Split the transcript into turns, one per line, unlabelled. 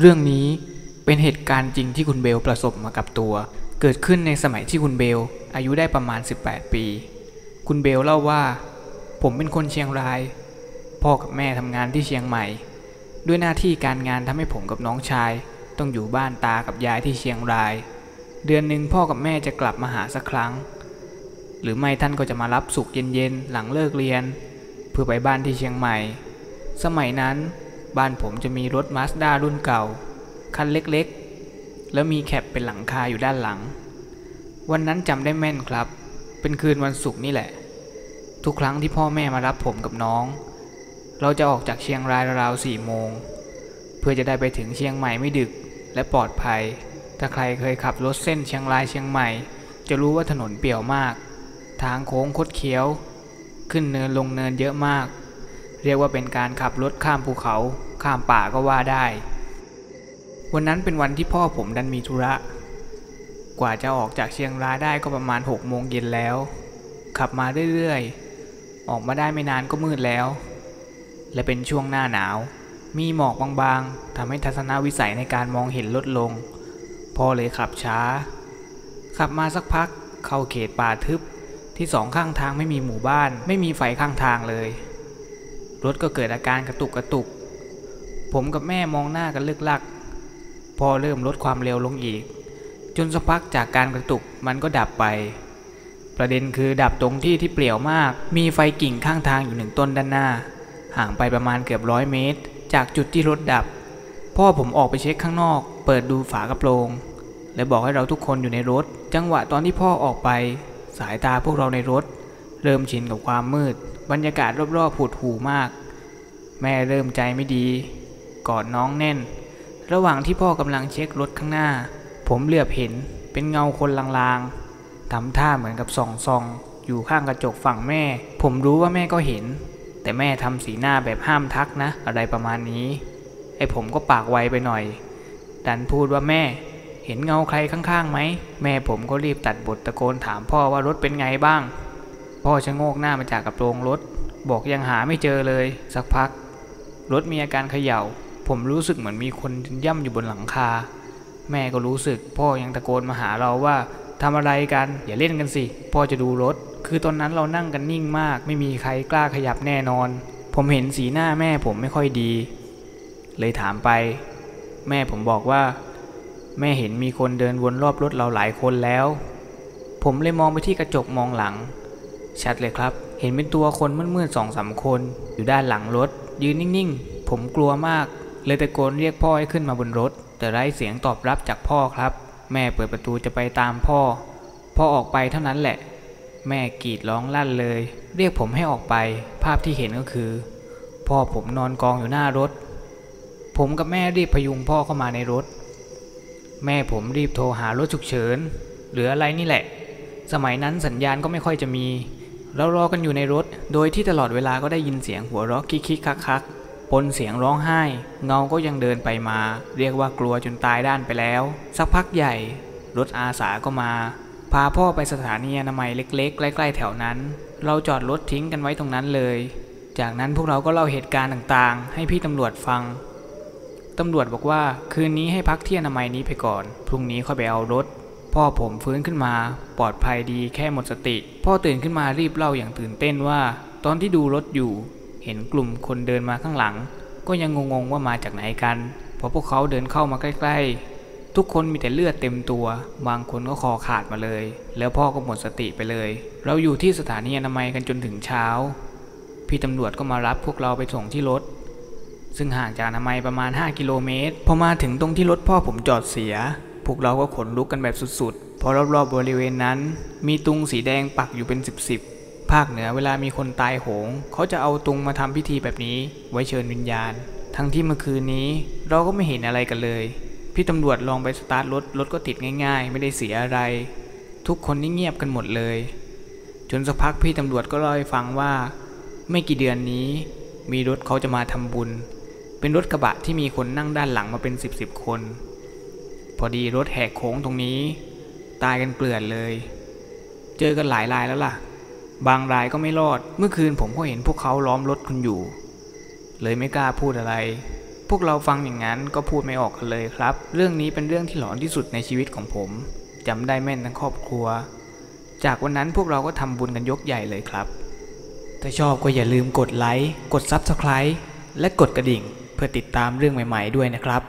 เรื่องนี้เป็นเหตุการณ์จริงที่คุณเบลประสบมากับตัว เกิดขึ้นในสมัยที่คุณเบลอายุได้ประมาณ 18 ปี คุณเบลเล่าว่า ผมเป็นคนเชียงราย พ่อกับแม่ทำงานที่เชียงใหม่ ด้วยหน้าที่การงานทำให้ผมกับน้องชาย ต้องอยู่บ้านตากับยายที่เชียงราย เดือนหนึ่งพ่อกับแม่จะกลับมาหาสักครั้ง หรือไม่ท่านก็จะมารับสุกเย็นๆหลังเลิกเรียน เพื่อไปบ้านที่เชียงใหม่ สมัยนั้น บ้านผมจะมีรถมาสด้ารุ่นเก่า คันเล็กๆ แล้วมีแคปเป็นหลังคาอยู่ด้านหลัง วันนั้นจำได้แม่นครับ เป็นคืนวันศุกร์นี่แหละ ทุกครั้งที่พ่อแม่มารับผมกับน้อง เราจะออกจากเชียงรายราวสี่โมง เพื่อจะได้ไปถึงเชียงใหม่ไม่ดึกและปลอดภัย ถ้าใครเคยขับรถเส้นเชียงรายเชียงใหม่ จะรู้ว่าถนนเปี่ยวมาก ทางโค้งคดเคี้ยว ขึ้นเนินลงเนินเยอะมากเรียกว่าเป็นการขับรถข้ามภูเขา ข้ามป่าก็ว่าได้ วันนั้นเป็นวันที่พ่อผมดันมีธุระ กว่าจะออกจากเชียงรายได้ก็ประมาณหกโมงเย็นแล้ว ขับมาเรื่อยๆ ออกมาได้ไม่นานก็มืดแล้ว และเป็นช่วงหน้าหนาว มีหมอกบางๆทำให้ทัศนวิสัยในการมองเห็นลดลง พ่อเลยขับช้า ขับมาสักพักเข้าเขตป่าทึบที่สองข้างทางไม่มีหมู่บ้าน ไม่มีไฟข้างทางเลย รถก็เกิดอาการกระตุกกระตุก ผมกับแม่มองหน้ากันเลือกลัก พอเริ่มลดความเร็วลงอีก จนสักพักจากการกระตุกมันก็ดับไป ประเด็นคือดับตรงที่ที่เปลี่ยวมาก มีไฟกิ่งข้างทางอยู่หนึ่งต้นด้านหน้า ห่างไปประมาณเกือบร้อยเมตร จากจุดที่รถดับ พ่อผมออกไปเช็คข้างนอก เปิดดูฝากระโปรง และบอกให้เราทุกคนอยู่ในรถ จังหวะตอนที่พ่อออกไป สายตาพวกเราในรถ เริ่มชินกับความมืด บรรยากาศรอบๆผุดหูมาก แม่เริ่มใจไม่ดี กอดน้องแน่น ระหว่างที่พ่อกำลังเช็ครถข้างหน้า ผมเหลือบเห็นเป็นเงาคนลางๆทำท่าเหมือนกับส่องซองๆอยู่ข้างกระจกฝั่งแม่ ผมรู้ว่าแม่ก็เห็น แต่แม่ทำสีหน้าแบบห้ามทักนะ อะไรประมาณนี้ ไอ้ผมก็ปากไวไปหน่อย ดันพูดว่าแม่เห็นเงาใครข้างๆไหม แม่ผมก็รีบตัดบทตะโกนถามพ่อว่ารถเป็นไงบ้าง พ่อชะโงกหน้ามาจากกระโปรงรถ บอกยังหาไม่เจอเลย สักพัก รถมีอาการเขย่า ผมรู้สึกเหมือนมีคนย่ำอยู่บนหลังคา แม่ก็รู้สึก พ่อยังตะโกนมาหาเราว่าทำอะไรกัน อย่าเล่นกันสิ พ่อจะดูรถ คือตอนนั้นเรานั่งกันนิ่งมาก ไม่มีใครกล้าขยับแน่นอน ผมเห็นสีหน้าแม่ผมไม่ค่อยดี เลยถามไป แม่ผมบอกว่า แม่เห็นมีคนเดินวนรอบรถเราหลายคนแล้ว ผมเลยมองไปที่กระจกมองหลัง ชัดเลยครับ เห็นเป็นตัวคนมืดๆสองสามคน อยู่ด้านหลังรถ ยืนนิ่งๆ ผมกลัวมาก เลยตะโกนเรียกพ่อให้ขึ้นมาบนรถ แต่ไร้เสียงตอบรับจากพ่อครับ แม่เปิดประตูจะไปตามพ่อ พ่อออกไปเท่านั้นแหละ แม่กรีดร้องลั่นเลย เรียกผมให้ออกไป ภาพที่เห็นก็คือ พ่อผมนอนกองอยู่หน้ารถ ผมกับแม่รีบพยุงพ่อเข้ามาในรถ แม่ผมรีบโทรหารถฉุกเฉินหรืออะไรนี่แหละ สมัยนั้นสัญญาณก็ไม่ค่อยจะมีเรารอกันอยู่ในรถ โดยที่ตลอดเวลาก็ได้ยินเสียงหัวเราะคิกคิกคักคัก ปนเสียงร้องไห้ เงาก็ยังเดินไปมา เรียกว่ากลัวจนตายด้านไปแล้ว สักพักใหญ่ รถอาสาก็มา พาพ่อไปสถานีอนามัยเล็กๆ ใกล้ๆแถวนั้น เราจอดรถทิ้งกันไว้ตรงนั้นเลย จากนั้นพวกเราก็เล่าเหตุการณ์ต่างๆ ให้พี่ตำรวจฟังตำรวจบอกว่าคืนนี้ให้พักที่อนามัยนี้ไปก่อน พรุ่งนี้ค่อยไปเอารถ พ่อผมฟื้นขึ้นมา ปลอดภัยดีแค่หมดสติ พ่อตื่นขึ้นมารีบเล่าอย่างตื่นเต้นว่า ตอนที่ดูรถอยู่ เห็นกลุ่มคนเดินมาข้างหลัง ก็ยังงงๆว่ามาจากไหนกันเพราะพวกเขาเดินเข้ามาใกล้ ๆ ทุกคนมีแต่เลือดเต็มตัว บางคนก็คอขาดมาเลย แล้วพ่อก็หมดสติไปเลย เราอยู่ที่สถานีอนามัยกันจนถึงเช้า พี่ตำรวจก็มารับพวกเราไปส่งที่รถ ซึ่งห่างจากอนามัยประมาณ 5 กิโลเมตร พอมาถึงตรงที่รถพ่อผมจอดเสีย พวกเราก็ขนลุกกันแบบสุดๆ เพราะรอบๆบริเวณนั้น มีตุงสีแดงปักอยู่เป็นสิบๆ ภาคเหนือเวลามีคนตายโหง เขาจะเอาตุงมาทำพิธีแบบนี้ ไว้เชิญวิญญาณ ทั้งที่เมื่อคืนนี้ เราก็ไม่เห็นอะไรกันเลย พี่ตำรวจลองไปสตาร์ทรถรถก็ติดง่าย ๆ ไม่ได้เสียอะไร ทุกคนนี่เงียบกันหมดเลย จนสักพักพี่ตำรวจก็เล่าให้ฟังว่า ไม่กี่เดือนนี้ มีรถเขาจะมาทำบุญ เป็นรถกระบะที่มีคนนั่งด้านหลังมาเป็นสิบสิบคน พอดีรถแหกโค้งตรงนี้ ตายกันเกลื่อนเลย เจอกันหลายรายแล้วล่ะ บางรายก็ไม่รอด เมื่อคืนผมก็เห็นพวกเขาล้อมรถคุณอยู่ เลยไม่กล้าพูดอะไร พวกเราฟังอย่างนั้นก็พูดไม่ออกกันเลยครับ เรื่องนี้เป็นเรื่องที่หลอนที่สุดในชีวิตของผมจำได้แม่นทั้งครอบครัว จากวันนั้นพวกเราก็ทำบุญกันยกใหญ่เลยครับ ถ้าชอบก็อย่าลืมกดไลค์ กด Subscribe และกดกระดิ่ง เพื่อติดตามเรื่องใหม่ ๆด้วยนะครับ